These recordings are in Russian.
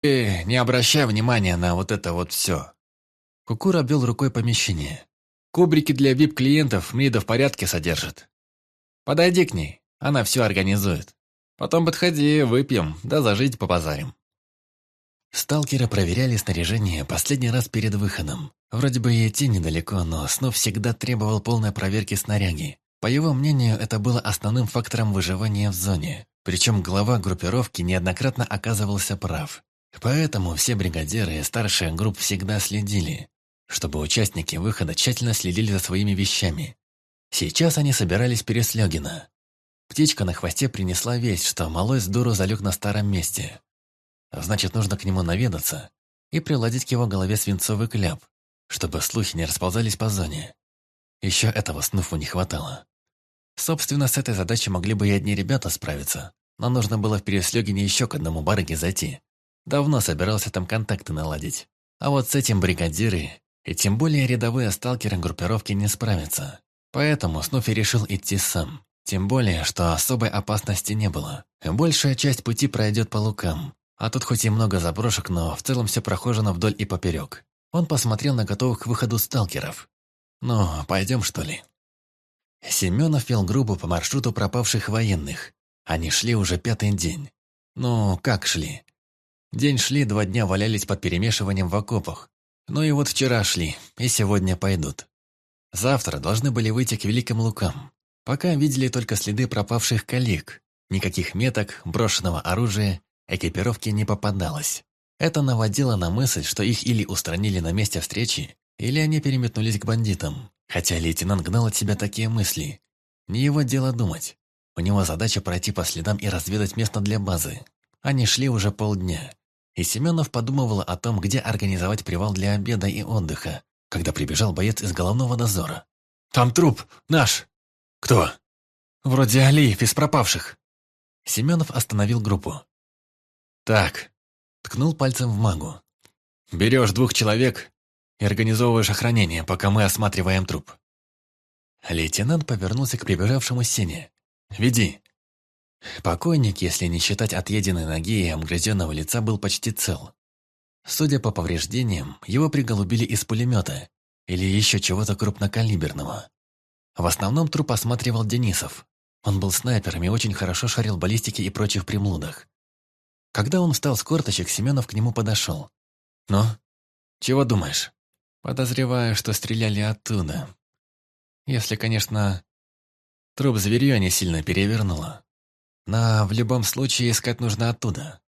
Ты не обращай внимания на вот это вот все. Кукур обвел рукой помещение. Кубрики для вип-клиентов Мрида в порядке содержит. Подойди к ней, она все организует. Потом подходи, выпьем, да зажить попозарим. Сталкеры проверяли снаряжение последний раз перед выходом. Вроде бы и идти недалеко, но Снов всегда требовал полной проверки снаряги. По его мнению, это было основным фактором выживания в зоне. Причем глава группировки неоднократно оказывался прав. Поэтому все бригадиры и старшие групп всегда следили, чтобы участники выхода тщательно следили за своими вещами. Сейчас они собирались перед Слёгина. Птичка на хвосте принесла весть, что малой с дуру залег на старом месте. Значит, нужно к нему наведаться и приладить к его голове свинцовый кляп, чтобы слухи не расползались по зоне. Еще этого Снуфу не хватало. Собственно, с этой задачей могли бы и одни ребята справиться, но нужно было в Переслёгине еще к одному барыге зайти. Давно собирался там контакты наладить. А вот с этим бригадиры, и тем более рядовые сталкеры группировки не справятся. Поэтому Снуфи решил идти сам. Тем более, что особой опасности не было. Большая часть пути пройдет по лукам. А тут хоть и много заброшек, но в целом все прохожено вдоль и поперек. Он посмотрел на готовых к выходу сталкеров. «Ну, пойдем, что ли?» Семенов вел группу по маршруту пропавших военных. Они шли уже пятый день. Ну, как шли? День шли, два дня валялись под перемешиванием в окопах. Ну и вот вчера шли, и сегодня пойдут. Завтра должны были выйти к Великим Лукам. Пока видели только следы пропавших коллег. Никаких меток, брошенного оружия, экипировки не попадалось. Это наводило на мысль, что их или устранили на месте встречи, или они переметнулись к бандитам. Хотя лейтенант гнал от себя такие мысли. Не его дело думать. У него задача пройти по следам и разведать место для базы. Они шли уже полдня. И Семенов подумывал о том, где организовать привал для обеда и отдыха, когда прибежал боец из головного дозора. «Там труп! Наш!» «Кто?» «Вроде Алиев из пропавших». Семенов остановил группу. «Так», — ткнул пальцем в магу. «Берешь двух человек и организовываешь охранение, пока мы осматриваем труп». Лейтенант повернулся к прибежавшему Сене. «Веди». Покойник, если не считать отъеденной ноги и обгрызенного лица, был почти цел. Судя по повреждениям, его приголубили из пулемета или еще чего-то крупнокалиберного. В основном труп осматривал Денисов. Он был снайпером и очень хорошо шарил баллистике и прочих приблудах. Когда он встал с корточек, Семенов к нему подошел. «Ну, чего думаешь?» Подозреваю, что стреляли оттуда. Если, конечно, труп зверьё не сильно перевернуло. Но в любом случае искать нужно оттуда.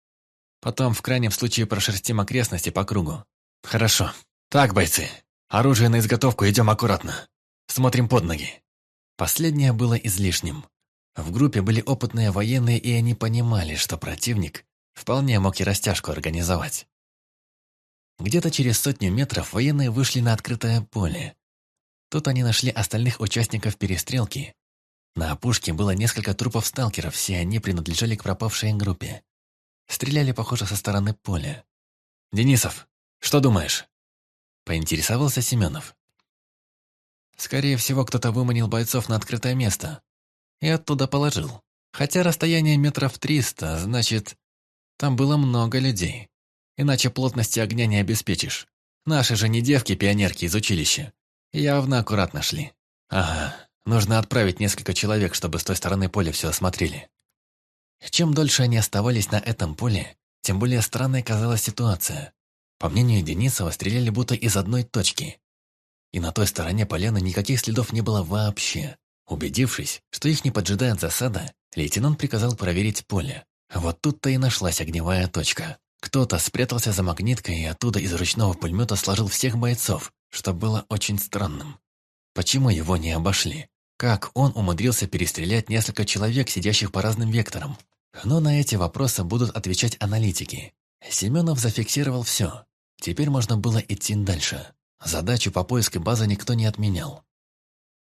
Потом в крайнем случае прошерстим окрестности по кругу. Хорошо. Так, бойцы, оружие на изготовку, идем аккуратно. Смотрим под ноги. Последнее было излишним. В группе были опытные военные, и они понимали, что противник вполне мог и растяжку организовать. Где-то через сотню метров военные вышли на открытое поле. Тут они нашли остальных участников перестрелки. На опушке было несколько трупов сталкеров, все они принадлежали к пропавшей группе. Стреляли, похоже, со стороны поля. «Денисов, что думаешь?» Поинтересовался Семенов. Скорее всего, кто-то выманил бойцов на открытое место и оттуда положил. Хотя расстояние метров триста, значит, там было много людей. Иначе плотности огня не обеспечишь. Наши же не девки-пионерки из училища. Явно аккуратно шли. Ага, нужно отправить несколько человек, чтобы с той стороны поля все осмотрели. Чем дольше они оставались на этом поле, тем более странной казалась ситуация. По мнению Денисова, стреляли будто из одной точки. И на той стороне поляны никаких следов не было вообще. Убедившись, что их не поджидает засада, лейтенант приказал проверить поле. Вот тут-то и нашлась огневая точка. Кто-то спрятался за магниткой и оттуда из ручного пулемета сложил всех бойцов, что было очень странным. Почему его не обошли? Как он умудрился перестрелять несколько человек, сидящих по разным векторам? Но на эти вопросы будут отвечать аналитики. Семенов зафиксировал все. Теперь можно было идти дальше. Задачу по поиску базы никто не отменял.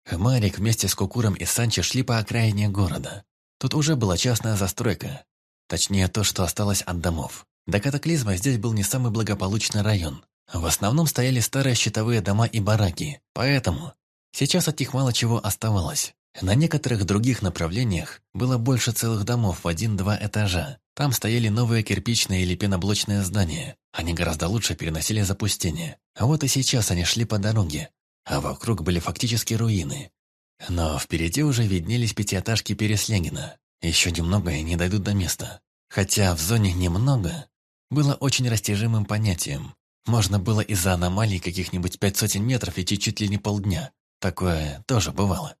Марик вместе с Кукуром и Санчо шли по окраине города. Тут уже была частная застройка. Точнее, то, что осталось от домов. До катаклизма здесь был не самый благополучный район. В основном стояли старые щитовые дома и бараки, поэтому сейчас от них мало чего оставалось. На некоторых других направлениях было больше целых домов в один-два этажа. Там стояли новые кирпичные или пеноблочные здания. Они гораздо лучше переносили запустение. А вот и сейчас они шли по дороге, а вокруг были фактически руины. Но впереди уже виднелись пятиэтажки Переслегина. Еще немного и не дойдут до места. Хотя в зоне «немного» было очень растяжимым понятием. Можно было из-за аномалий каких-нибудь пять сотен метров идти чуть ли не полдня. Такое тоже бывало.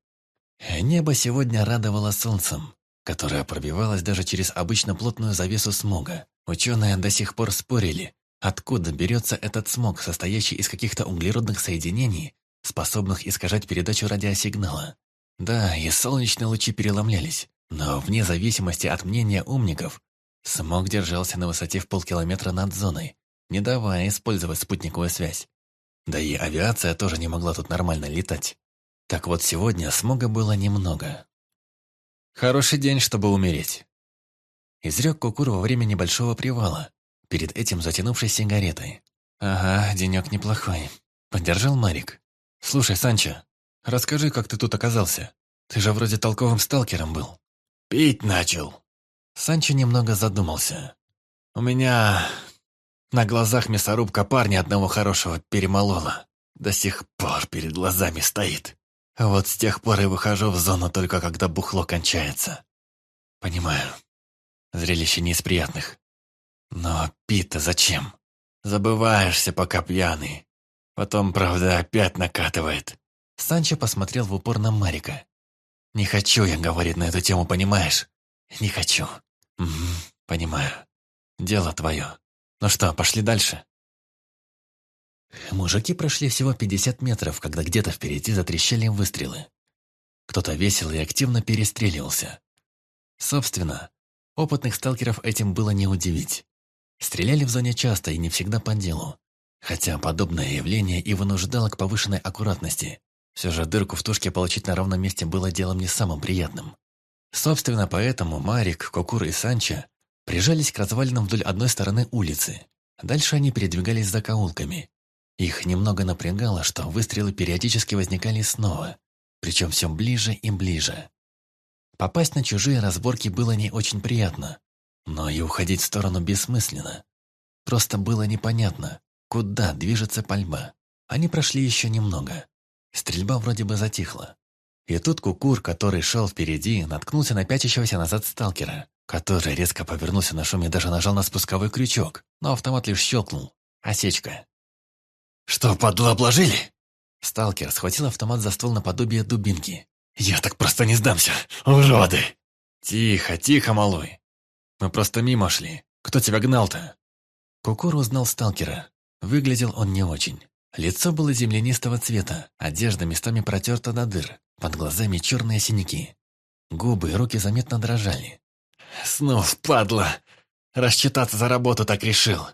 Небо сегодня радовало солнцем, которое пробивалось даже через обычно плотную завесу смога. Ученые до сих пор спорили, откуда берется этот смог, состоящий из каких-то углеродных соединений, способных искажать передачу радиосигнала. Да, и солнечные лучи переломлялись, но вне зависимости от мнения умников, смог держался на высоте в полкилометра над зоной, не давая использовать спутниковую связь. Да и авиация тоже не могла тут нормально летать. Так вот сегодня смога было немного. Хороший день, чтобы умереть. Изрек Кукур во время небольшого привала, перед этим затянувшись сигаретой. «Ага, денек неплохой», — поддержал Марик. «Слушай, Санчо, расскажи, как ты тут оказался. Ты же вроде толковым сталкером был». «Пить начал». Санчо немного задумался. «У меня на глазах мясорубка парня одного хорошего перемолола. До сих пор перед глазами стоит. Вот с тех пор и выхожу в зону только когда бухло кончается. Понимаю. Зрелище не из приятных. Но пить-то зачем? Забываешься, пока пьяный. Потом, правда, опять накатывает. Санчо посмотрел в упор на Марика. «Не хочу я говорить на эту тему, понимаешь? Не хочу». «Угу, понимаю. Дело твое. Ну что, пошли дальше?» Мужики прошли всего 50 метров, когда где-то впереди затрещали выстрелы. Кто-то весело и активно перестреливался. Собственно, опытных сталкеров этим было не удивить. Стреляли в зоне часто и не всегда по делу. Хотя подобное явление и вынуждало к повышенной аккуратности. Все же дырку в тушке получить на ровном месте было делом не самым приятным. Собственно, поэтому Марик, Кокур и Санчо прижались к развалинам вдоль одной стороны улицы. Дальше они передвигались за каулками. Их немного напрягало, что выстрелы периодически возникали снова, причем все ближе и ближе. Попасть на чужие разборки было не очень приятно, но и уходить в сторону бессмысленно. Просто было непонятно, куда движется пальба. Они прошли еще немного. Стрельба вроде бы затихла. И тут Кукур, который шел впереди, наткнулся на пятящегося назад сталкера, который резко повернулся на шум и даже нажал на спусковой крючок, но автомат лишь щелкнул. Осечка. «Что, падла, обложили?» Сталкер схватил автомат за ствол наподобие дубинки. «Я так просто не сдамся, уроды!» «Тихо, тихо, малой. Мы просто мимо шли. Кто тебя гнал-то?» Кукур узнал сталкера. Выглядел он не очень. Лицо было землянистого цвета, одежда местами протерта до дыр, под глазами черные синяки. Губы и руки заметно дрожали. «Снов, падла! Рассчитаться за работу так решил.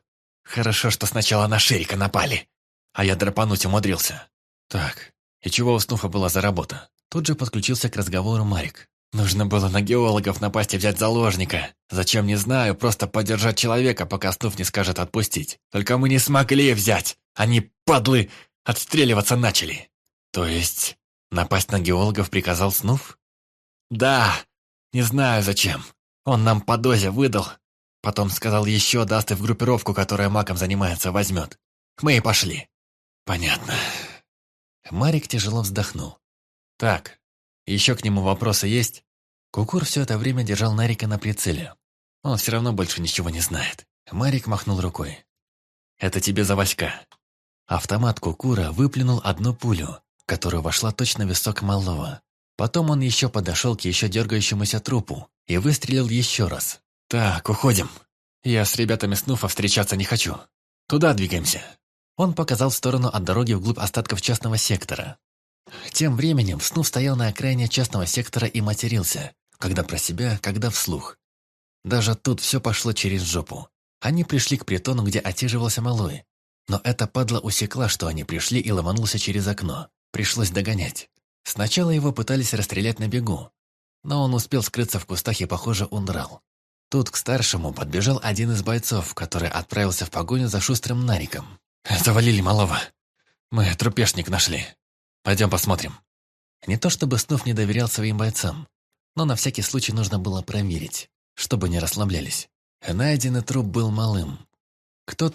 Хорошо, что сначала на Шерика напали а я драпануть умудрился. Так, и чего у Снуфа была за работа? Тут же подключился к разговору Марик. Нужно было на геологов напасть и взять заложника. Зачем, не знаю, просто поддержать человека, пока Снуф не скажет отпустить. Только мы не смогли взять. Они, падлы, отстреливаться начали. То есть, напасть на геологов приказал Снуф? Да, не знаю зачем. Он нам по дозе выдал. Потом сказал еще даст и в группировку, которая маком занимается, возьмет. Мы и пошли. «Понятно». Марик тяжело вздохнул. «Так, еще к нему вопросы есть?» Кукур все это время держал Нарика на прицеле. Он все равно больше ничего не знает. Марик махнул рукой. «Это тебе за Васька». Автомат Кукура выплюнул одну пулю, которая вошла точно в висок малого. Потом он еще подошел к еще дергающемуся трупу и выстрелил еще раз. «Так, уходим. Я с ребятами Снуфа встречаться не хочу. Туда двигаемся». Он показал в сторону от дороги вглубь остатков частного сектора. Тем временем Снув стоял на окраине частного сектора и матерился, когда про себя, когда вслух. Даже тут все пошло через жопу. Они пришли к притону, где отсиживался малой. Но эта падла усекла, что они пришли и ломанулся через окно. Пришлось догонять. Сначала его пытались расстрелять на бегу, но он успел скрыться в кустах и, похоже, ундрал. Тут к старшему подбежал один из бойцов, который отправился в погоню за шустрым нариком. «Завалили малого. Мы трупешник нашли. Пойдем посмотрим». Не то чтобы Снов не доверял своим бойцам, но на всякий случай нужно было проверить, чтобы не расслаблялись. Найденный труп был малым. Кто-то